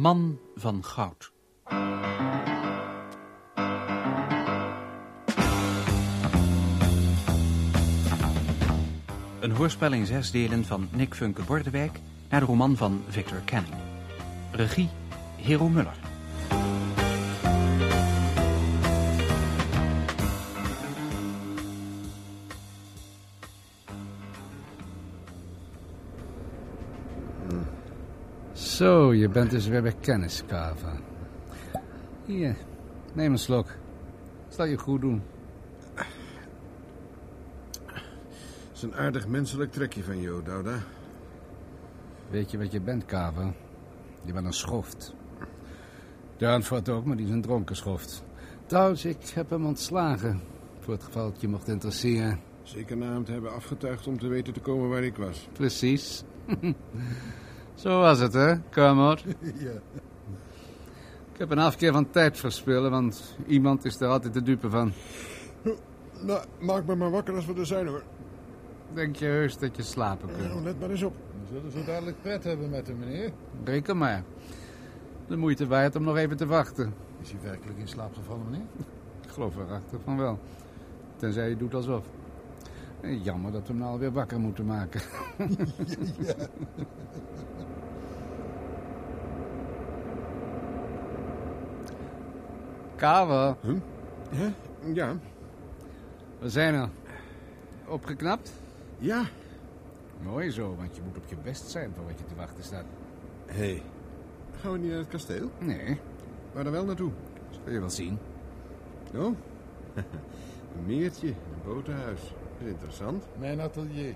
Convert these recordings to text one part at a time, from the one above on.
Man van Goud. Een hoorspel in zes delen van Nick Funke Bordewijk naar de roman van Victor Canning. Regie Hero Muller. Zo, je bent dus weer bij kennis, Kava. Hier, neem een slok. Zal je goed doen. Het is een aardig menselijk trekje van jou, Douda. Weet je wat je bent, Kava? Je bent een schoft. Duinvoort ook, maar die is een dronken schoft. Trouwens, ik heb hem ontslagen. Voor het geval het je mocht interesseren. Zeker na hem te hebben afgetuigd om te weten te komen waar ik was. Precies. Zo was het, hè, Kermot? ja. Ik heb een afkeer van tijd verspillen, want iemand is er altijd de dupe van. Nou, maak me maar wakker als we er zijn, hoor. Denk je heus dat je slapen kunt? Nou, let maar eens op. Dan zullen ze dadelijk pret hebben met hem, meneer. Reken maar. De moeite waard om nog even te wachten. Is hij werkelijk in slaap gevallen, meneer? Ik geloof erachter van wel. Tenzij je doet alsof. Eh, Jammer dat we hem nou alweer wakker moeten maken. Kaver, Huh? Ja. we zijn er. Opgeknapt? Ja. Mooi zo, want je moet op je best zijn voor wat je te wachten staat. Hé. Hey. Gaan we niet naar het kasteel? Nee, Maar dan wel naartoe. zul je wel zien. Oh. een meertje, een botenhuis. Dat is interessant. Mijn atelier.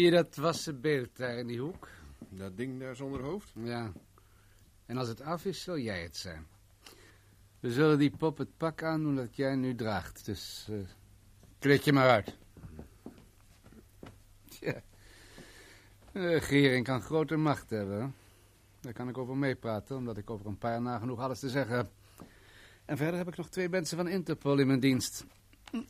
Zie je dat wassen beeld daar in die hoek? Dat ding daar zonder hoofd? Ja. En als het af is, zul jij het zijn. We zullen die pop het pak aandoen dat jij nu draagt. Dus eh kleed je maar uit. Tja. De regering kan grote macht hebben. Daar kan ik over meepraten, omdat ik over een paar nagenoeg alles te zeggen heb. En verder heb ik nog twee mensen van Interpol in mijn dienst.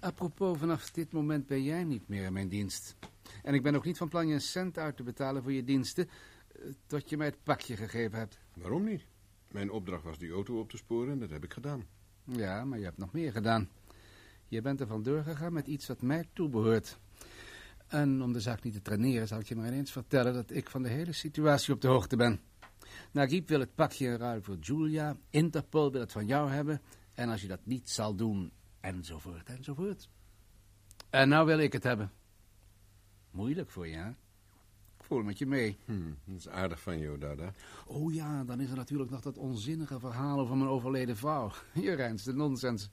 Apropos, vanaf dit moment ben jij niet meer in mijn dienst. En ik ben ook niet van plan je een cent uit te betalen voor je diensten... eh, tot je mij het pakje gegeven hebt. Waarom niet? Mijn opdracht was die auto op te sporen en dat heb ik gedaan. Ja, maar je hebt nog meer gedaan. Je bent er vandoor gegaan met iets wat mij toebehoort. En om de zaak niet te traineren, zal ik je maar ineens vertellen dat ik van de hele situatie op de hoogte ben. Nagib wil het pakje in ruil voor Julia, Interpol wil het van jou hebben, en als je dat niet zal doen, enzovoort, enzovoort. En nou wil ik het hebben. Moeilijk voor je, hè? Ik voel met je mee. Hm, dat is aardig van jou, Dada. Oh ja, dan is er natuurlijk nog dat onzinnige verhaal over mijn overleden vrouw. Je reinste nonsens.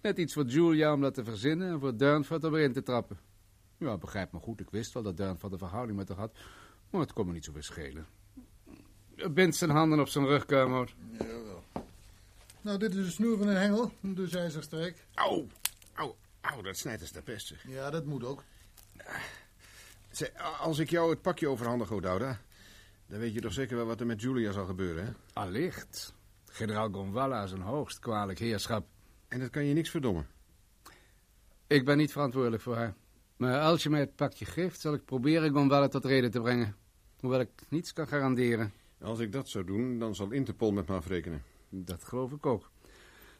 Net iets voor Julia om dat te verzinnen en voor Durnford om erin te trappen. Ja, begrijp me goed, ik wist wel dat Durnford een verhouding met haar had, maar het kon me niet zoveel schelen. Bind zijn handen op zijn rug, Kermode. Jawel. Nou, dit is de snoer van een hengel, dus ijzerstreek. Au, au, au, dat snijdt als de pest. zeg. Ja, dat moet ook. Zeg, als ik jou het pakje overhandig, oh, Douda, dan weet je toch zeker wel wat er met Julia zal gebeuren, hè? Allicht. Generaal Gonvalla is een hoogst kwalijk heerschap. En dat kan je niks verdommen. Ik ben niet verantwoordelijk voor haar. Maar als je mij het pakje geeft, zal ik proberen Gonvalla tot reden te brengen. Hoewel ik niets kan garanderen. Als ik dat zou doen, dan zal Interpol met me afrekenen. Dat geloof ik ook.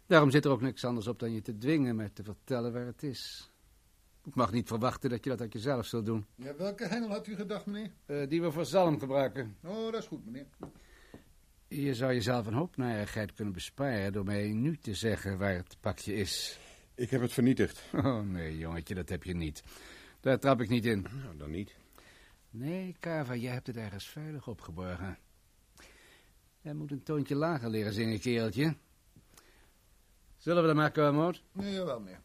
Daarom zit er ook niks anders op dan je te dwingen mij te vertellen waar het is. Ik mag niet verwachten dat je dat uit jezelf zult doen. Ja, welke hengel had u gedacht, meneer? Eh, die we voor zalm gebruiken. Oh, dat is goed, meneer. Je zou jezelf een hoop narigheid kunnen besparen door mij nu te zeggen waar het pakje is. Ik heb het vernietigd. Oh nee, jongetje, dat heb je niet. Daar trap ik niet in. Nou, dan niet. Nee, Kava, jij hebt het ergens veilig opgeborgen. Jij moet een toontje lager leren zingen, kereltje. Zullen we dat maar, Kermode? Nee, jawel, meneer.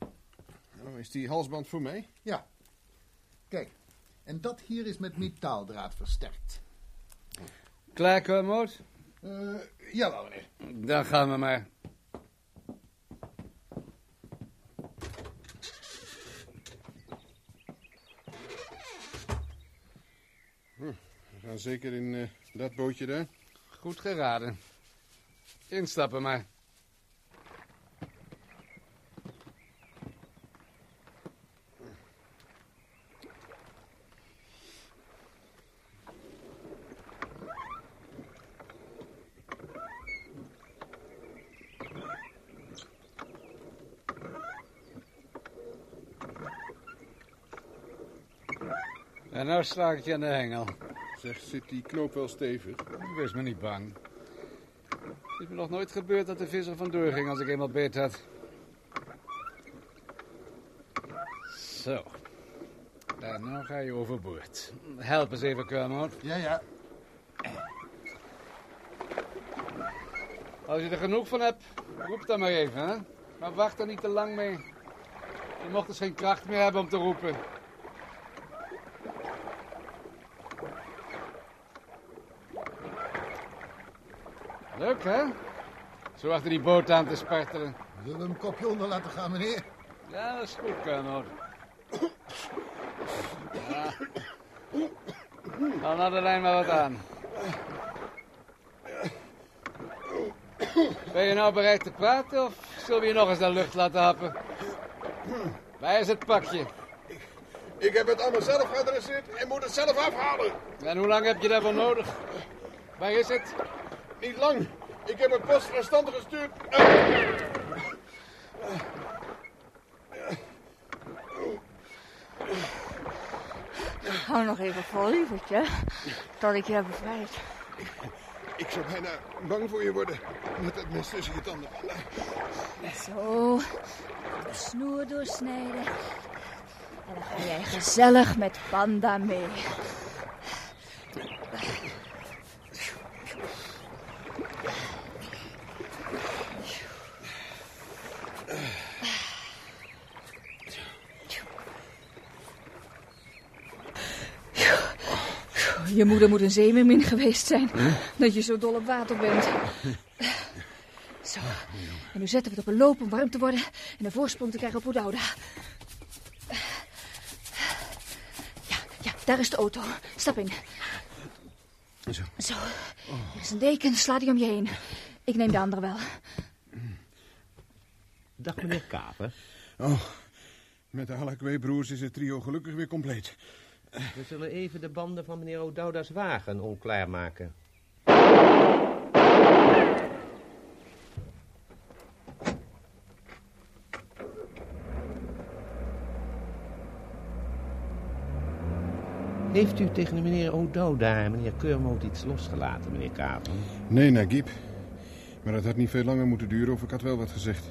Nou, is die halsband voor mij? Ja. Kijk, en dat hier is met metaaldraad versterkt. Klaar, Kermode? Eh, Jawel, meneer. Dan gaan we maar. We gaan zeker in eh, dat bootje daar. Goed geraden. Instappen maar. Sta ik je aan de hengel. Zeg, zit die knoop wel stevig? Wees me niet bang. Het is me nog nooit gebeurd dat de visser vandoor ging als ik eenmaal beet had. Zo. En nou ga je overboord. Help eens even, Kermode. Ja, ja. Als je er genoeg van hebt, roep dan maar even, hè. Maar wacht er niet te lang mee. Je mocht dus geen kracht meer hebben om te roepen. Leuk, hè? Zo achter die boot aan te spartelen. Zullen we hem kopje onder laten gaan, meneer? Ja, dat is goed. Ja. Dan had de lijn maar wat aan. Ben je nou bereid te praten of zullen we je nog eens de lucht laten happen? Waar is het pakje? Ik heb het allemaal zelf geadresseerd en moet het zelf afhalen. En hoe lang heb je daarvoor nodig? Waar is het? Niet lang. Ik heb een post restanten gestuurd. Hou nog even vol, lievertje. Tot ik je heb bevrijd. Ik zou bijna bang voor je worden. Met het mes tussen je tanden. Zo. De snoer doorsnijden. En dan ga jij gezellig met Panda mee. Je moeder moet een zeemermin geweest zijn. Dat je zo dol op water bent. Zo. En nu zetten we het op een loop om warm te worden en een voorsprong te krijgen op Oudouda. Ja, ja, daar is de auto. Stap in. Zo. Zo. Er is een deken, sla die om je heen. Ik neem de andere wel. Dag meneer Kaper. Oh, met de Halakwe-broers is het trio gelukkig weer compleet. We zullen even de banden van meneer O'Dowda's wagen onklaar maken. Heeft u tegen meneer O'Dowda en meneer Keurmond iets losgelaten, meneer Kaper? Nee, Nagib. Maar dat had niet veel langer moeten duren of ik had wel wat gezegd.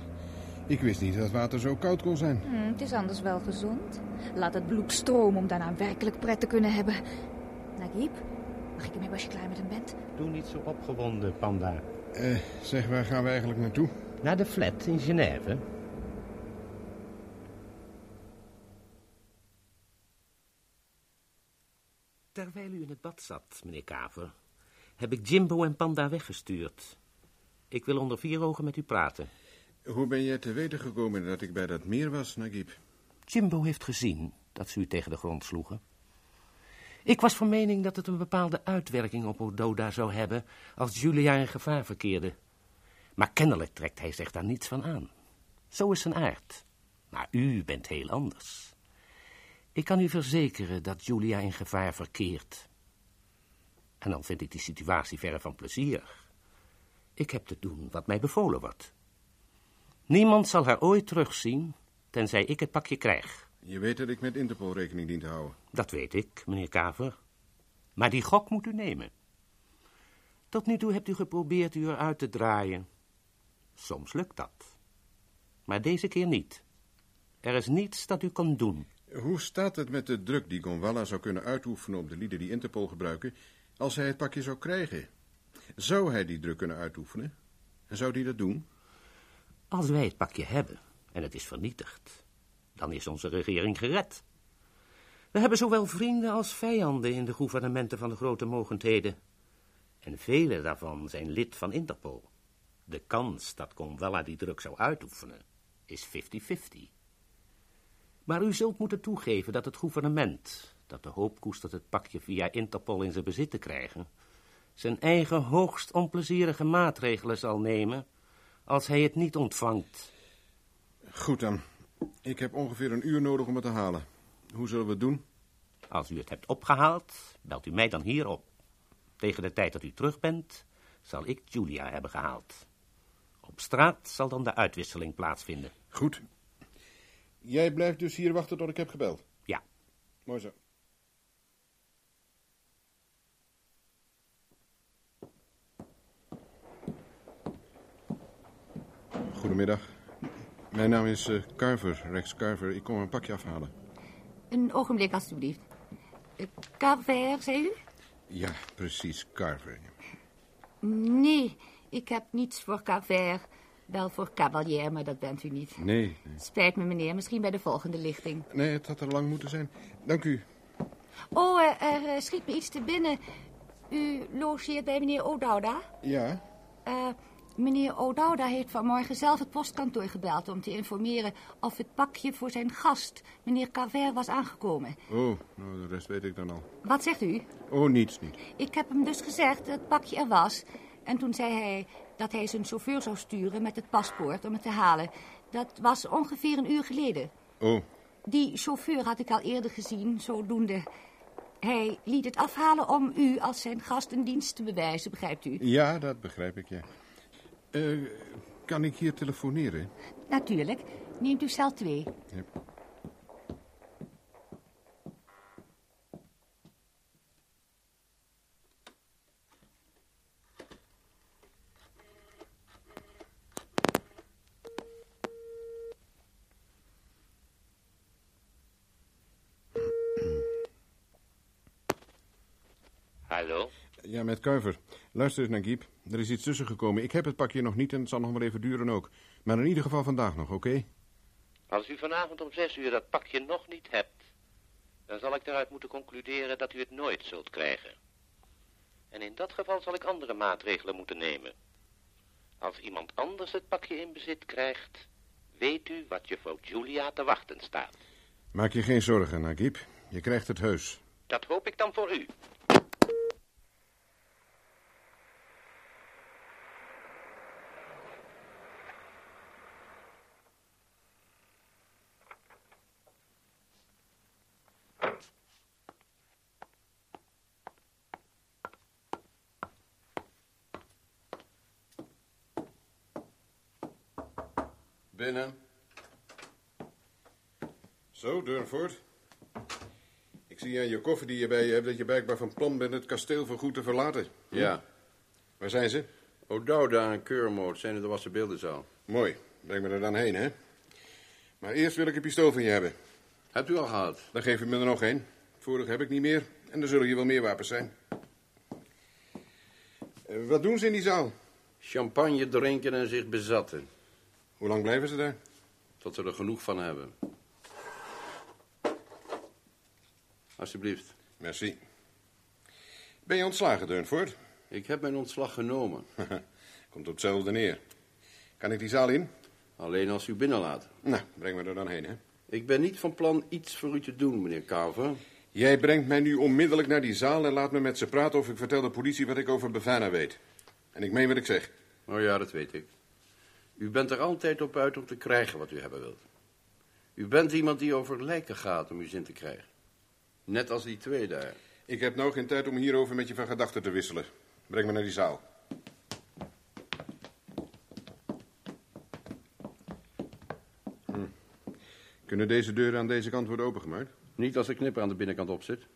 Ik wist niet dat water zo koud kon zijn. Hm, het is anders wel gezond. Laat het bloed stromen om daarna werkelijk pret te kunnen hebben. Nagib, mag ik hem hebben als je klaar met hem bent? Doe niet zo opgewonden, panda. Eh, zeg, waar gaan we eigenlijk naartoe? Naar de flat in Genève. Terwijl u in het bad zat, meneer Kaver, heb ik Jimbo en Panda weggestuurd. Ik wil onder vier ogen met u praten. Hoe ben jij te weten gekomen dat ik bij dat meer was, Nagib? Jimbo heeft gezien dat ze u tegen de grond sloegen. Ik was van mening dat het een bepaalde uitwerking op Ododa zou hebben als Julia in gevaar verkeerde. Maar kennelijk trekt hij zich daar niets van aan. Zo is zijn aard. Maar u bent heel anders. Ik kan u verzekeren dat Julia in gevaar verkeert. En dan vind ik die situatie verre van plezierig. Ik heb te doen wat mij bevolen wordt. Niemand zal haar ooit terugzien, tenzij ik het pakje krijg. Je weet dat ik met Interpol rekening dien te houden. Dat weet ik, meneer Kaver. Maar die gok moet u nemen. Tot nu toe hebt u geprobeerd u eruit te draaien. Soms lukt dat. Maar deze keer niet. Er is niets dat u kan doen. Hoe staat het met de druk die Gonwalla zou kunnen uitoefenen op de lieden die Interpol gebruiken, als hij het pakje zou krijgen? Zou hij die druk kunnen uitoefenen? En zou hij dat doen? Als wij het pakje hebben en het is vernietigd, dan is onze regering gered. We hebben zowel vrienden als vijanden in de gouvernementen van de grote mogendheden. En vele daarvan zijn lid van Interpol. De kans dat Convella die druk zou uitoefenen is 50-50. Maar u zult moeten toegeven dat het gouvernement, dat de hoop koestert het pakje via Interpol in zijn bezit te krijgen, zijn eigen hoogst onplezierige maatregelen zal nemen als hij het niet ontvangt. Goed dan. Ik heb ongeveer een uur nodig om het te halen. Hoe zullen we het doen? Als u het hebt opgehaald, belt u mij dan hier op. Tegen de tijd dat u terug bent, zal ik Julia hebben gehaald. Op straat zal dan de uitwisseling plaatsvinden. Goed. Jij blijft dus hier wachten tot ik heb gebeld. Ja. Mooi zo. Goedemiddag. Mijn naam is eh, Carver, Rex Carver. Ik kom een pakje afhalen. Een ogenblik, alstublieft. Uh, Carver, zei u? Ja, precies, Carver. Nee, ik heb niets voor Carver. Wel voor Cavalier, maar dat bent u niet. Nee, nee. Spijt me, meneer. Misschien bij de volgende lichting. Nee, het had er lang moeten zijn. Dank u. Oh, er, er eh, schiet me iets te binnen. U logeert bij meneer O'Dowda? Ja? Eh, meneer O'Dowda heeft vanmorgen zelf het postkantoor gebeld... om te informeren of het pakje voor zijn gast, meneer Carver, was aangekomen. Oh, nou, de rest weet ik dan al. Wat zegt u? Oh, niets, niet. Ik heb hem dus gezegd dat het pakje er was. En toen zei hij dat hij zijn chauffeur zou sturen met het paspoort om het te halen. Dat was ongeveer een uur geleden. Oh, Die chauffeur had ik al eerder gezien, zodoende. Hij liet het afhalen om u als zijn gast een dienst te bewijzen, begrijpt u? ja, dat begrijp ik, ja. Eh, kan ik hier telefoneren? Natuurlijk. Neemt u cel 2. Ja. Hallo? Ja, met Kuiver. Luister eens naar Giep. Er is iets tussen gekomen. Ik heb het pakje nog niet en het zal nog maar even duren ook. Maar in ieder geval vandaag nog, oké? Als u vanavond om zes uur dat pakje nog niet hebt, dan zal ik eruit moeten concluderen dat u het nooit zult krijgen. En in dat geval zal ik andere maatregelen moeten nemen. Als iemand anders het pakje in bezit krijgt, weet u wat je voor Julia te wachten staat. Maak je geen zorgen, Nagib. Je krijgt het heus. Dat hoop ik dan voor u. Binnen. Zo, Durnford. Ik zie aan je koffer die je bij je hebt dat je blijkbaar van plan bent het kasteel voor goed te verlaten. Ja, Waar zijn ze? O'Dowda en Keurmoot zijn in de wassen beeldenzaal. Mooi. Breng me er dan heen, hè? Maar eerst wil ik een pistool van je hebben. Hebt u al gehad? Dan geef je me er nog één. Vorig heb ik niet meer. En er zullen hier wel meer wapens zijn. Eh, wat doen ze in die zaal? Champagne drinken en zich bezatten. Hoe lang blijven ze daar? Tot ze er genoeg van hebben. Alsjeblieft. Merci. Ben je ontslagen, Durnford? Ik heb mijn ontslag genomen. Komt op hetzelfde neer. Kan ik die zaal in? Alleen als u binnenlaat. Nou, breng me er dan heen, hè. Ik ben niet van plan iets voor u te doen, meneer Carver. Jij brengt mij nu onmiddellijk naar die zaal en laat me met ze praten of ik vertel de politie wat ik over Bavana weet. En ik meen wat ik zeg. Oh ja, dat weet ik. U bent er altijd op uit om te krijgen wat u hebben wilt. U bent iemand die over lijken gaat om uw zin te krijgen. Net als die twee daar. Ik heb nou geen tijd om hierover met je van gedachten te wisselen. Breng me naar die zaal. Hm. Kunnen deze deuren aan deze kant worden opengemaakt? Niet als de knipper aan de binnenkant op zit.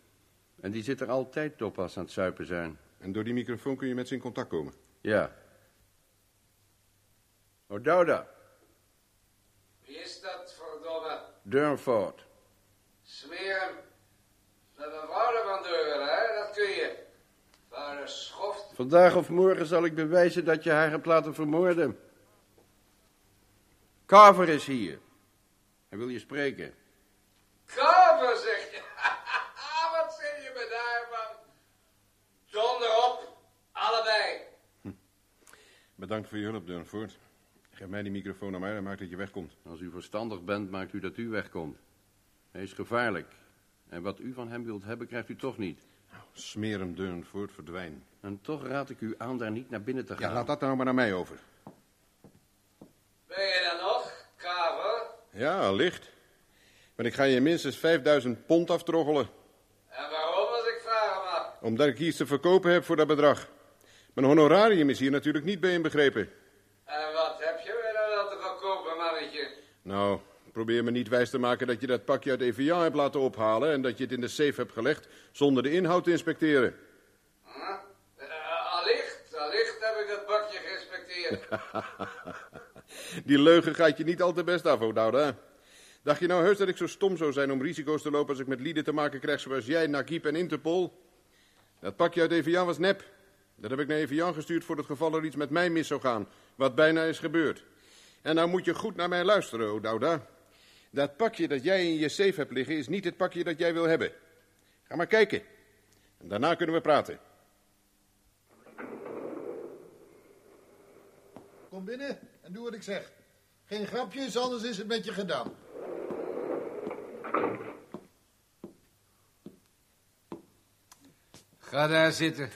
En die zit er altijd op als ze aan het zuipen zijn. En door die microfoon kun je met ze in contact komen. Ja. O'Dowda, Wie is dat, verdomme? Durnford. Smeer hem. Met een wouden van deuren, hè? Dat kun je. Vuile schoft. Vandaag of morgen zal ik bewijzen dat je haar hebt laten vermoorden. Carver is hier. Hij wil je spreken. Kaver, zeg je. Wat zeg je me daarvan? Donder op. Alle Bedankt voor je hulp, Durnford. Geef mij die microfoon naar mij en maak dat je wegkomt. Als u verstandig bent, maakt u dat u wegkomt. Hij is gevaarlijk. En wat u van hem wilt hebben, krijgt u toch niet. Smeer hem, Durnford, verdwijn. En toch raad ik u aan daar niet naar binnen te gaan. Ja, laat dat nou maar naar mij over. Ben je er nog, Kaver? Ja, allicht. Maar ik ga je minstens 5000 pond aftroggelen. En waarom, als ik vragen mag? Omdat ik iets te verkopen heb voor dat bedrag. Mijn honorarium is hier natuurlijk niet bij inbegrepen. En wat heb je weer dan wel te verkopen, mannetje? Nou, probeer me niet wijs te maken dat je dat pakje uit Evian hebt laten ophalen... en dat je het in de safe hebt gelegd zonder de inhoud te inspecteren. Eh, allicht, allicht heb ik dat bakje gerespecteerd. Die leugen gaat je niet al te best af, O'Dowda. Dacht je nou heus dat ik zo stom zou zijn om risico's te lopen... als ik met lieden te maken krijg zoals jij, Nakib en Interpol? Dat pakje uit Evian was nep. Dat heb ik naar Evian gestuurd voor het geval er iets met mij mis zou gaan. Wat bijna is gebeurd. En nou moet je goed naar mij luisteren, O'Dowda. Dat pakje dat jij in je safe hebt liggen is niet het pakje dat jij wil hebben. Ga maar kijken. En daarna kunnen we praten. Kom binnen en doe wat ik zeg. Geen grapjes, anders is het met je gedaan. Ga daar zitten.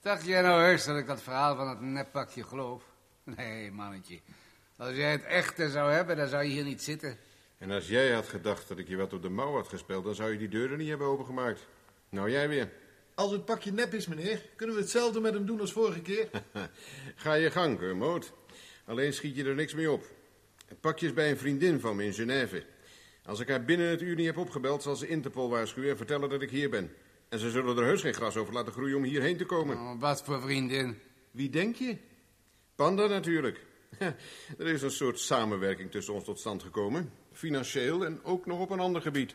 Dacht jij nou heus dat ik dat verhaal van het neppakje geloof? Nee, mannetje. Als jij het echte zou hebben, dan zou je hier niet zitten. En als jij had gedacht dat ik je wat op de mouw had gespeeld... dan zou je die deuren niet hebben opengemaakt. Nou, jij weer. Als het pakje nep is, meneer, kunnen we hetzelfde met hem doen als vorige keer. Ga je gang, Kermode. Alleen schiet je er niks mee op. Het pakje is bij een vriendin van me in Genève. Als ik haar binnen het uur niet heb opgebeld, zal ze Interpol waarschuwen en vertellen dat ik hier ben. En ze zullen er heus geen gras over laten groeien om hierheen te komen. Oh, wat voor vriendin. Wie denk je? Panda natuurlijk. Er is een soort samenwerking tussen ons tot stand gekomen. Financieel en ook nog op een ander gebied.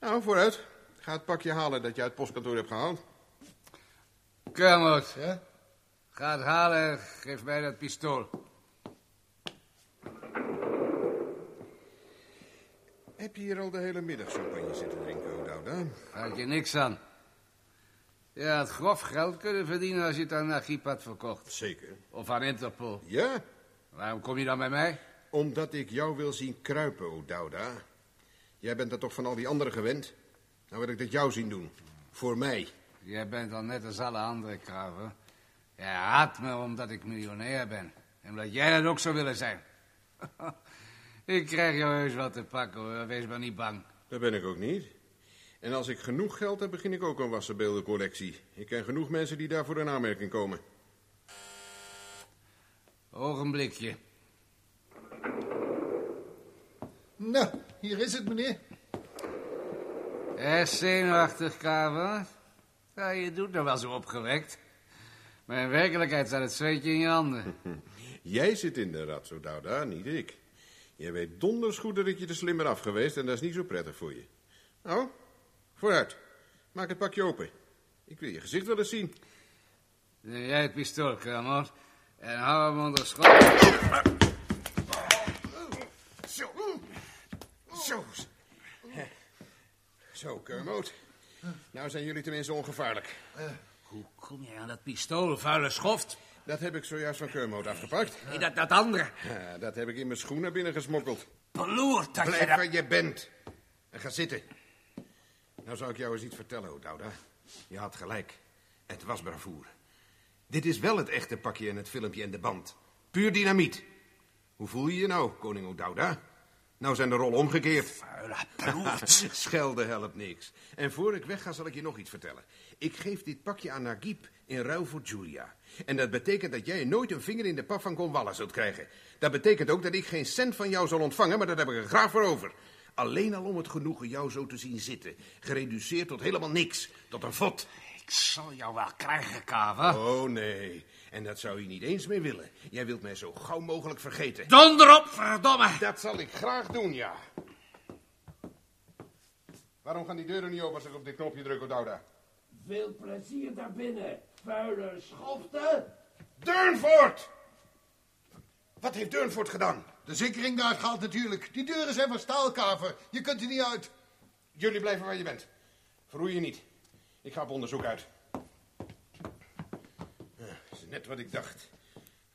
Nou, vooruit. Ga het pakje halen dat je uit het postkantoor hebt gehaald. Kermot, Ja? ga het halen, geef mij dat pistool. Heb je hier al de hele middag champagne zitten drinken, O'Dowda? Gaat je niks aan. Je had grof geld kunnen verdienen als je het aan Nagib had verkocht. Zeker. Of aan Interpol. Ja, Waarom kom je dan bij mij? omdat ik jou wil zien kruipen, O'Dowda. Jij bent dat toch van al die anderen gewend? Nou wil ik dat jou zien doen. Voor mij. Jij bent al net als alle andere kraven. Jij haat me omdat ik miljonair ben. En omdat jij dat ook zou willen zijn. ik krijg jou heus wat te pakken hoor, wees maar niet bang. Dat ben ik ook niet. En als ik genoeg geld heb, begin ik ook een wassenbeeldencollectie. Ik ken genoeg mensen die daarvoor in aanmerking komen. Ogenblikje. Nou, hier is het, meneer. Er zenuwachtig, Kraven. Ja, je doet er wel zo opgewekt. Maar in werkelijkheid staat het zweetje in je handen. Jij zit in de rat, zo Douda, niet ik. Jij weet donders goed dat ik je er slimmer af geweest en dat is niet zo prettig voor je. Nou, vooruit. Maak het pakje open. Ik wil je gezicht wel eens zien. Neem jij het pistool, Kramer. En hou hem onder schot. Zo. Zo. Zo, Kermode. Nou zijn jullie tenminste ongevaarlijk. Hoe kom jij aan dat pistool, vuile schoft? Dat heb ik zojuist van Kermode afgepakt. Nee, dat, dat andere. Ja, dat heb ik in mijn schoenen binnengesmokkeld. Beloerd dat Blijf jij dat... waar je bent. En ga zitten. Nou zou ik jou eens iets vertellen, O'Dowda. Je had gelijk. Het was bravoer. Dit is wel het echte pakje en het filmpje en de band. Puur dynamiet. Hoe voel je je nou, koning O'Dowda? Nou zijn de rollen omgekeerd. Vuile. Schelden helpt niks. En voor ik wegga zal ik je nog iets vertellen. Ik geef dit pakje aan Nagib in ruil voor Julia. En dat betekent dat jij nooit een vinger in de pap van Gonwalla zult krijgen. Dat betekent ook dat ik geen cent van jou zal ontvangen, maar dat heb ik er graag voor over. Alleen al om het genoegen jou zo te zien zitten. Gereduceerd tot helemaal niks. Tot een vod. Ik zal jou wel krijgen, Kaver. Oh nee. En dat zou je niet eens meer willen. Jij wilt mij zo gauw mogelijk vergeten. Donder op, verdomme. Dat zal ik graag doen, ja. Waarom gaan die deuren niet open als ik op dit knopje druk, O'Dowda? Veel plezier daarbinnen, vuile schoften. Durnford! Wat heeft Durnford gedaan? De zekering daar gaat natuurlijk. Die deuren zijn van staalkaver. Je kunt er niet uit. Jullie blijven waar je bent. Verroei je niet. Ik ga op onderzoek uit. Ja, Ze net wat ik dacht.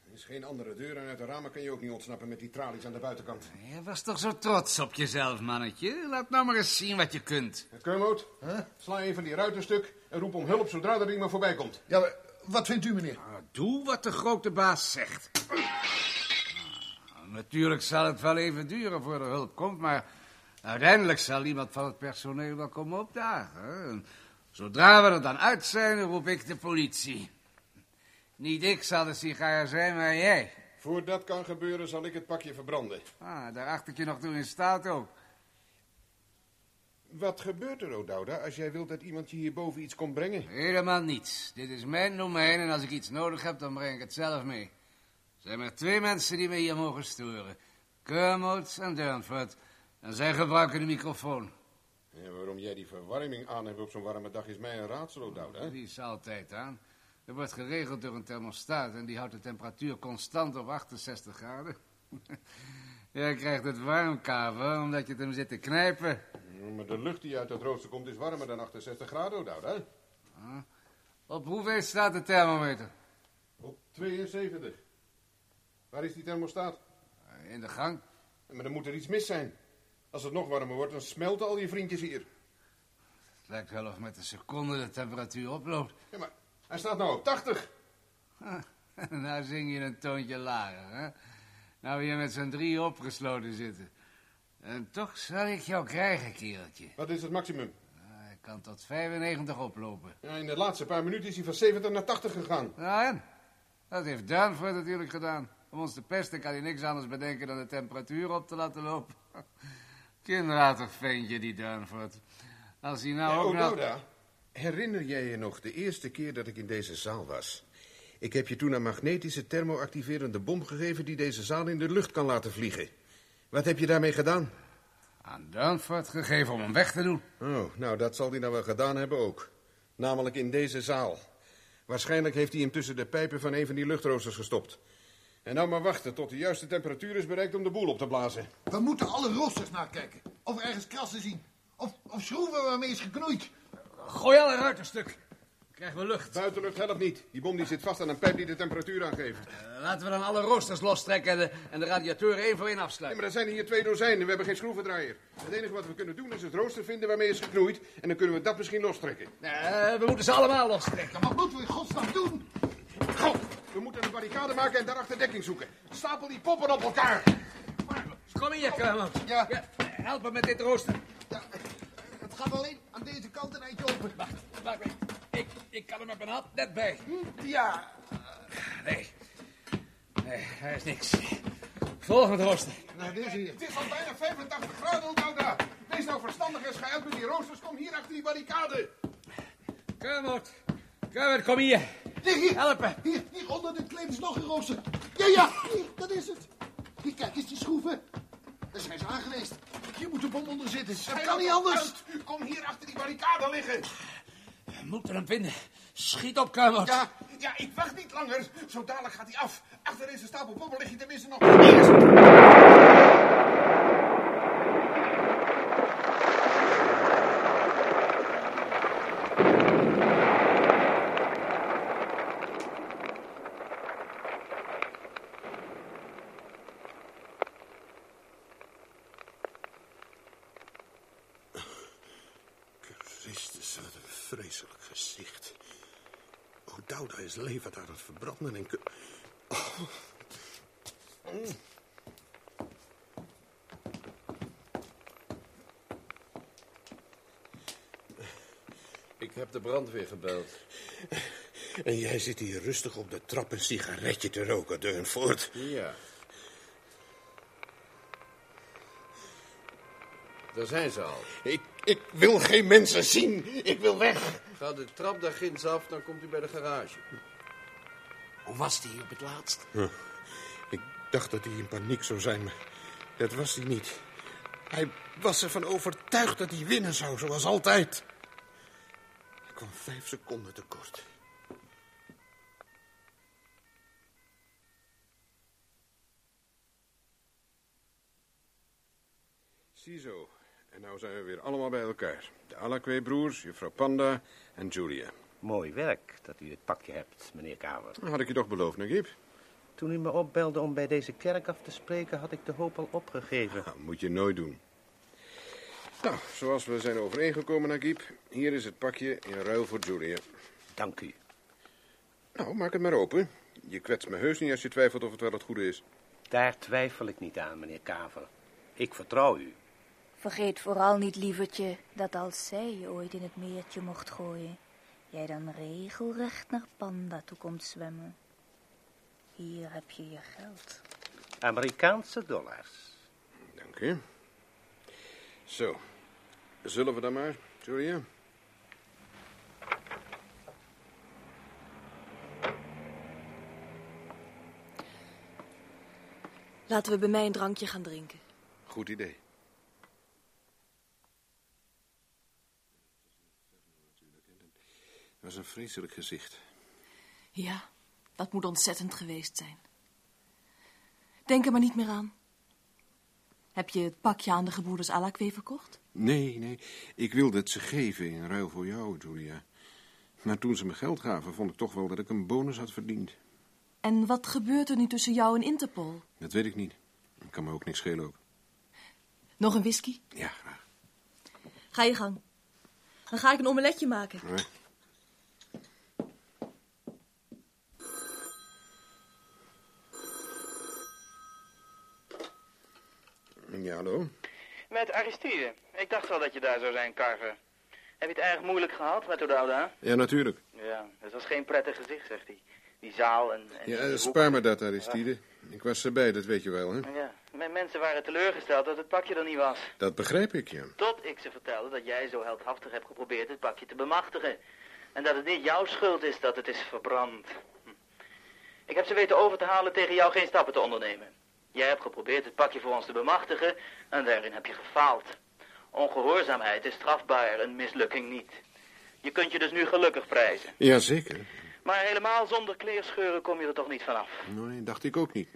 Er is geen andere deur en uit de ramen kan je ook niet ontsnappen met die tralies aan de buitenkant. Je was toch zo trots op jezelf, mannetje? Laat nou maar eens zien wat je kunt. Keurmoot, sla een van die ruiten stuk en roep om hulp zodra er iemand voorbij komt. Ja, maar wat vindt u, meneer? Nou, doe wat de grote baas zegt. Natuurlijk zal het wel even duren voor er hulp komt, maar uiteindelijk zal iemand van het personeel wel komen opdagen. En zodra we er dan uit zijn, roep ik de politie. Niet ik zal de sigaar zijn, maar jij. Voor dat kan gebeuren zal ik het pakje verbranden. Ah, daar acht ik je nog toe in staat ook. Wat gebeurt er, O'Dowda, als jij wilt dat iemand je hierboven iets komt brengen? Helemaal niets. Dit is mijn domein en als ik iets nodig heb, dan breng ik het zelf mee. Er zijn maar twee mensen die me hier mogen storen. Kermode en Durnford. En zij gebruiken de microfoon. Ja, waarom jij die verwarming aan hebt op zo'n warme dag is mij een raadsel, O'Dowda. hè? Die is altijd aan. Er wordt geregeld door een thermostaat en die houdt de temperatuur constant op 68 graden. Jij krijgt het warm, kaver, omdat je het hem zit te knijpen. Ja, Maar de lucht die uit het rooster komt is warmer dan 68 graden, O'Dowda. hè? Op hoeveel staat de thermometer? Op 72. Waar is die thermostaat? In de gang. Maar dan moet er iets mis zijn. Als het nog warmer wordt, dan smelten al je vriendjes hier. Het lijkt wel of met een seconde de temperatuur oploopt. Ja, maar hij staat nou op 80. nou zing je een toontje lager, hè? Nou we hier met z'n drie opgesloten zitten. En toch zal ik jou krijgen, kereltje. Wat is het maximum? Hij kan tot 95 oplopen. Ja, in de laatste paar minuten is hij van 70 naar 80 gegaan. Nou en? Dat heeft Danford natuurlijk gedaan. Om ons te pesten kan hij niks anders bedenken dan de temperatuur op te laten lopen. Kinderachtig ventje, die Danford. Als hij nou Ja, ook nog... O'Dowda, herinner jij je nog de eerste keer dat ik in deze zaal was? Ik heb je toen een magnetische thermoactiverende bom gegeven die deze zaal in de lucht kan laten vliegen. Wat heb je daarmee gedaan? Aan Danford gegeven om hem weg te doen. Oh, nou, dat zal hij nou wel gedaan hebben ook. Namelijk in deze zaal. Waarschijnlijk heeft hij hem tussen de pijpen van een van die luchtroosters gestopt. En nou maar wachten tot de juiste temperatuur is bereikt om de boel op te blazen. We moeten alle roosters nakijken. Of er ergens krassen zien. Of, of schroeven waarmee is geknoeid. Gooi alle ruiten stuk. Krijgen we lucht. Buitenlucht helpt niet. Die bom die zit vast aan een pijp die de temperatuur aangeeft. Eh, laten we dan alle roosters lostrekken en de, en de radiatoren één voor één afsluiten. maar er zijn hier twee dozijnen. We hebben geen schroevendraaier. Het enige wat we kunnen doen is het rooster vinden waarmee is geknoeid. En dan kunnen we dat misschien lostrekken. Eh, we moeten ze allemaal lostrekken. Wat moeten we in godsnaam doen? Gauw! We moeten een barricade maken en daarachter dekking zoeken. Stapel die poppen op elkaar. Kom hier, Kermot. Ja. help me met dit rooster. Ja, het gaat alleen aan deze kant een eindje open. Wacht, wacht. Ik, ik kan hem met mijn hand net bij. Ja, Nee. Nee, hij is niks. Volgend rooster. nou deze hier. Het is al bijna 85 graden, O'Dowda. Wees nou verstandig en ga uit met die roosters. Kom hier achter die barricade. Kermot. Kermot, kom hier. Hier, hier. Helpen. Hier, hier onder dit kleed is nog een rooster. Ja, ja, hier, dat is het. Hier, kijk eens die schroeven. Daar zijn ze aangeweest. Hier moet de bom onder zitten. Dat kan niet anders. Uit. Kom hier achter die barricade liggen. We moeten hem vinden. Schiet op, Kermot. Ja, ja, ik wacht niet langer. Zo dadelijk gaat hij af. Achter deze stapel poppen lig je tenminste nog. Eerst. Christus, wat een gezicht. O'Dowda is levend aan het verbranden en... Oh. Mm. Ik heb de brandweer gebeld. En jij zit hier rustig op de trap een sigaretje te roken, Durnford. Ja. Daar zijn ze al. Ik, ik wil geen mensen zien. Ik wil weg. Ga de trap daar ginds af, dan komt u bij de garage. Hoe was die op het laatst? Ik dacht dat hij in paniek zou zijn, maar dat was hij niet. Hij was ervan overtuigd dat hij winnen zou, zoals altijd. Hij kwam vijf seconden tekort. Ziezo. En nou zijn we weer allemaal bij elkaar. De Alakwe-broers, juffrouw Panda en Julia. Mooi werk dat u het pakje hebt, meneer Kamer. Had ik je toch beloofd, Nagib? Toen u me opbelde om bij deze kerk af te spreken, had ik de hoop al opgegeven. Dat moet je nooit doen. Nou, zoals we zijn overeengekomen, Nagib. Hier is het pakje in ruil voor Julia. Dank u. Nou, maak het maar open. Je kwetst me heus niet als je twijfelt of het wel het goede is. Daar twijfel ik niet aan, meneer Kaver. Ik vertrouw u. Vergeet vooral niet, lievertje, dat als zij je ooit in het meertje mocht gooien, jij dan regelrecht naar Panda toe komt zwemmen. Hier heb je je geld. Amerikaanse dollars. Dank u. Zo, zullen we dan maar, Julia? Laten we bij mij een drankje gaan drinken. Goed idee. Was een vreselijk gezicht. Ja, dat moet ontzettend geweest zijn. Denk er maar niet meer aan. Heb je het pakje aan de gebroeders Alakwe verkocht? Nee, nee. Ik wilde het ze geven in ruil voor jou, Julia. Maar toen ze me geld gaven, vond ik toch wel dat ik een bonus had verdiend. En wat gebeurt er nu tussen jou en Interpol? Dat weet ik niet. Dat kan me ook niks schelen ook. Nog een whisky? Ja, graag. Ga je gang. Dan ga ik een omeletje maken. Nee. Ja, hallo? Met Aristide. Ik dacht wel dat je daar zou zijn, Carver. Heb je het erg moeilijk gehad met Odouda? Ja, natuurlijk. Ja, het was geen prettig gezicht, zegt hij. Die zaal en... en Ja, hoek. spaar me dat, Aristide. Ik was erbij, dat weet je wel, hè? Ja, mijn mensen waren teleurgesteld dat het pakje er niet was. Dat begrijp ik, ja. Tot ik ze vertelde dat jij zo heldhaftig hebt geprobeerd het pakje te bemachtigen. En dat het niet jouw schuld is dat het is verbrand. Hm. Ik heb ze weten over te halen tegen jou geen stappen te ondernemen. Jij hebt geprobeerd het pakje voor ons te bemachtigen en daarin heb je gefaald. Ongehoorzaamheid is strafbaar, een mislukking niet. Je kunt je dus nu gelukkig prijzen. Jazeker. Maar helemaal zonder kleerscheuren kom je er toch niet vanaf. Nee, dacht ik ook niet.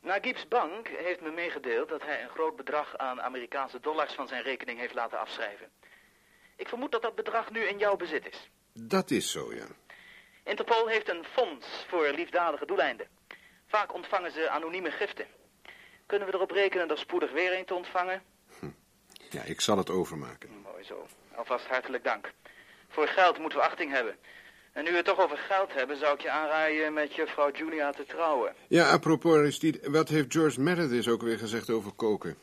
Nagib's bank heeft me meegedeeld dat hij een groot bedrag aan Amerikaanse dollars van zijn rekening heeft laten afschrijven. Ik vermoed dat dat bedrag nu in jouw bezit is. Dat is zo, ja. Interpol heeft een fonds voor liefdadige doeleinden. Vaak ontvangen ze anonieme giften. Kunnen we erop rekenen er spoedig weer een te ontvangen? Ja, ik zal het overmaken. Mooi zo. Alvast hartelijk dank. Voor geld moeten we achting hebben. En nu we het toch over geld hebben, zou ik je aanraaien met juffrouw Julia te trouwen. Ja, apropos Aristide, wat heeft George Meredith ook weer gezegd over koken?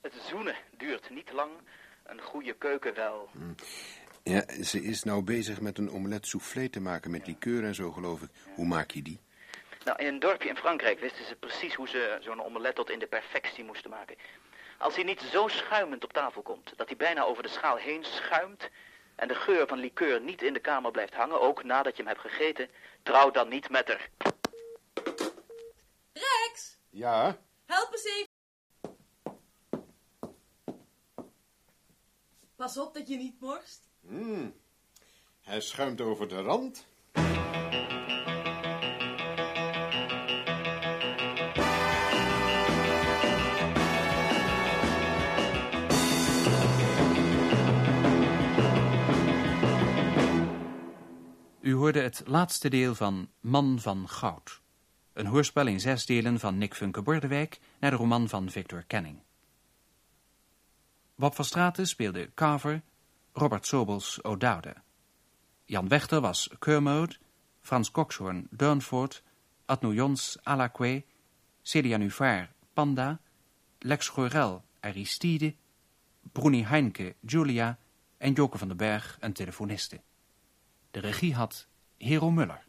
Het zoenen duurt niet lang. Een goede keuken wel. Ja, ze is nou bezig met een omelet soufflé te maken met likeur en zo, geloof ik. Hoe maak je die? Nou, in een dorpje in Frankrijk wisten ze precies hoe ze zo'n omelet tot in de perfectie moesten maken. Als hij niet zo schuimend op tafel komt, dat hij bijna over de schaal heen schuimt... en de geur van likeur niet in de kamer blijft hangen, ook nadat je hem hebt gegeten... trouw dan niet met haar. Rex, Ja? help eens even. Pas op dat je niet morst. Hmm. Hij schuimt over de rand. U hoorde het laatste deel van Man van Goud. Een hoorspel in zes delen van Nick Funke Bordewijk naar de roman van Victor Kenning. Bob van Straten speelde Carver, Robert Sobels O'Dowda. Jan Wechter was Kermode, Frans Coxhorn Durnford, Adno Jons Alakwe, Celia Nuvaar Panda, Lex Gorel Aristide, Bruni Heinke Julia en Joke van den Berg een telefoniste. De regie had Hero Muller.